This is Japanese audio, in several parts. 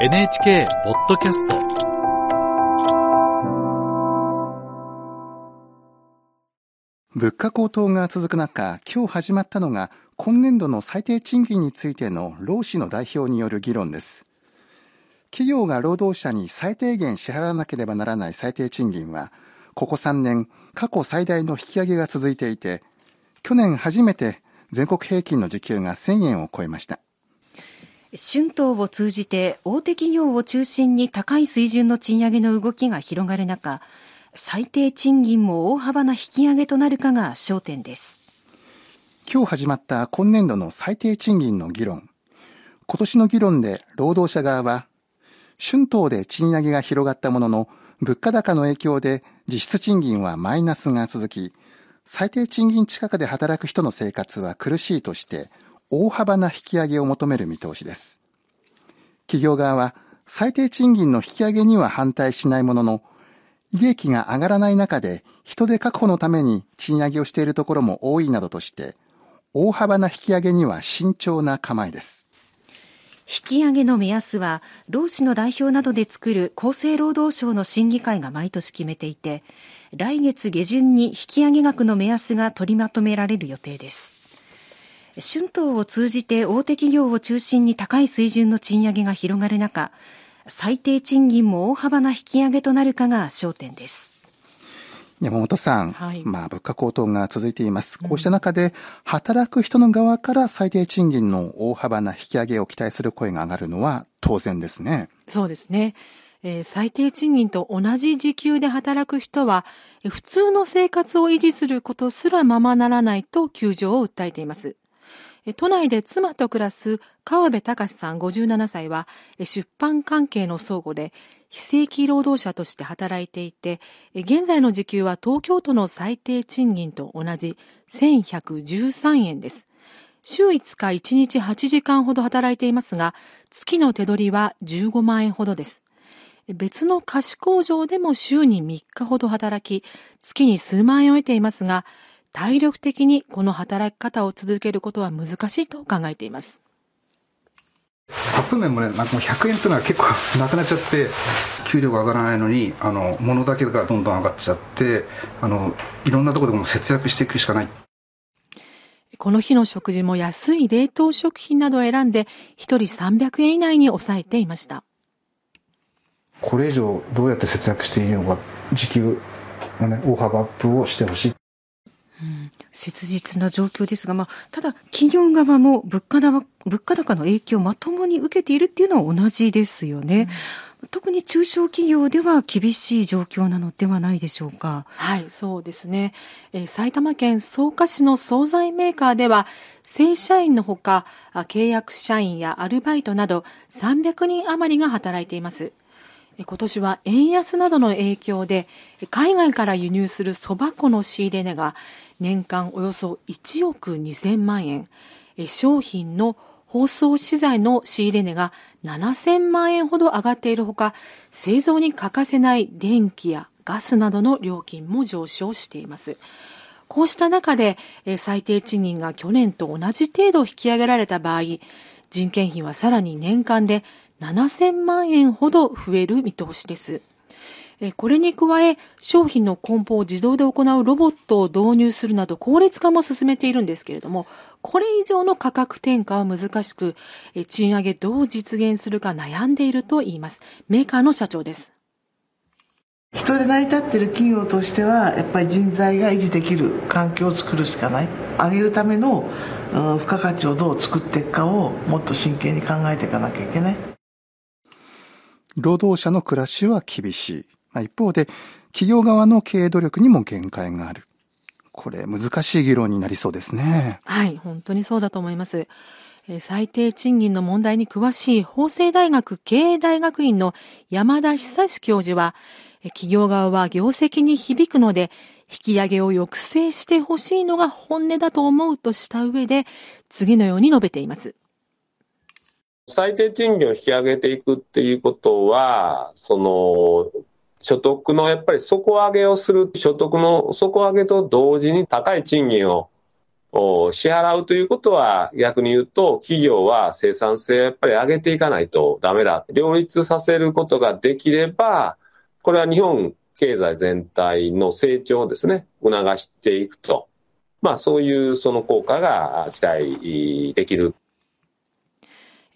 NHK ポッドキャスト物価高騰が続く中、今日始まったのが今年度の最低賃金についての労使の代表による議論です。企業が労働者に最低限支払わなければならない最低賃金は、ここ3年、過去最大の引き上げが続いていて、去年初めて全国平均の時給が1000円を超えました。春闘を通じて大手企業を中心に高い水準の賃上げの動きが広がる中、最低賃金も大幅な引き上げとなるかが焦点です。今日始まった今年度の最低賃金の議論。今年の議論で労働者側は、春闘で賃上げが広がったものの、物価高の影響で実質賃金はマイナスが続き、最低賃金近くで働く人の生活は苦しいとして、大幅な引き上げを求める見通しです。企業側は最低賃金の引き上げには反対しないものの、利益が上がらない中で人手確保のために賃上げをしているところも多いなどとして、大幅な引き上げには慎重な構えです。引き上げの目安は、労使の代表などで作る厚生労働省の審議会が毎年決めていて、来月下旬に引き上げ額の目安が取りまとめられる予定です。春闘を通じて大手企業を中心に高い水準の賃上げが広がる中、最低賃金も大幅な引き上げとなるかが焦点です。山本さん、はい、まあ物価高騰が続いています。こうした中で、働く人の側から最低賃金の大幅な引き上げを期待する声が上がるのは当然ですね。そうですね。えー、最低賃金と同じ時給で働く人は、普通の生活を維持することすらままならないと窮状を訴えています。都内で妻と暮らす川辺隆さん57歳は、出版関係の倉庫で非正規労働者として働いていて、現在の時給は東京都の最低賃金と同じ1113円です。週5日1日8時間ほど働いていますが、月の手取りは15万円ほどです。別の菓子工場でも週に3日ほど働き、月に数万円を得ていますが、体力的にこの働き方を続けることは難しいと考えています。カップ麺もね、なんかもう100円っていうのは結構なくなっちゃって、給料が上がらないのに、あの、物だけがどんどん上がっちゃって、あの、いろんなところでも節約していくしかない。この日の食事も安い冷凍食品などを選んで、1人300円以内に抑えていました。これ以上どうやって節約していいのか、時給のね、大幅アップをしてほしい。うん、切実な状況ですが、まあ、ただ企業側も物価高物価高の影響をまともに受けているっていうのは同じですよね。うん、特に中小企業では厳しい状況なのではないでしょうか。はい、そうですね。えー、埼玉県草加市の惣菜メーカーでは、正社員のほか、契約社員やアルバイトなど300人余りが働いています。今年は円安などの影響で海外から輸入する蕎麦粉の仕入れ値が年間およそ1億2000万円、商品の包装資材の仕入れ値が7000万円ほど上がっているほか、製造に欠かせない電気やガスなどの料金も上昇しています。こうした中で、最低賃金が去年と同じ程度引き上げられた場合、人件費はさらに年間で7000万円ほど増える見通しです。これに加え、商品の梱包を自動で行うロボットを導入するなど効率化も進めているんですけれども、これ以上の価格転嫁は難しく、賃上げどう実現するか悩んでいると言います。メーカーの社長です。人で成り立っている企業としてはやっぱり人材が維持できる環境を作るしかない上げるための、付加価値をどう作っていくかをもっと真剣に考えていかなきゃいけない労働者の暮らしは厳しいまあ一方で、企業側の経営努力にも限界がある。これ、難しい議論になりそうですね。はい、本当にそうだと思います。最低賃金の問題に詳しい法政大学経営大学院の山田久志教授は、企業側は業績に響くので、引き上げを抑制してほしいのが本音だと思うとした上で、次のように述べています。最低賃金を引き上げていくっていうことは、その、所得のやっぱり底上げをする、所得の底上げと同時に高い賃金を支払うということは逆に言うと企業は生産性をやっぱり上げていかないとダメだ。両立させることができれば、これは日本経済全体の成長をですね、促していくと。まあそういうその効果が期待できる。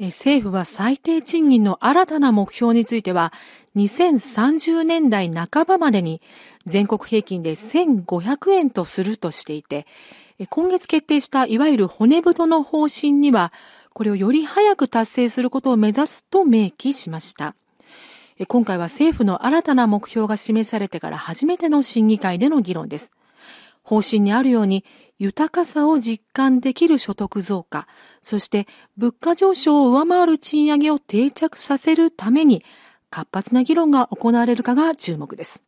政府は最低賃金の新たな目標については、2030年代半ばまでに全国平均で1500円とするとしていて、今月決定したいわゆる骨太の方針には、これをより早く達成することを目指すと明記しました。今回は政府の新たな目標が示されてから初めての審議会での議論です。方針にあるように、豊かさを実感できる所得増加、そして物価上昇を上回る賃上げを定着させるために、活発な議論が行われるかが注目です。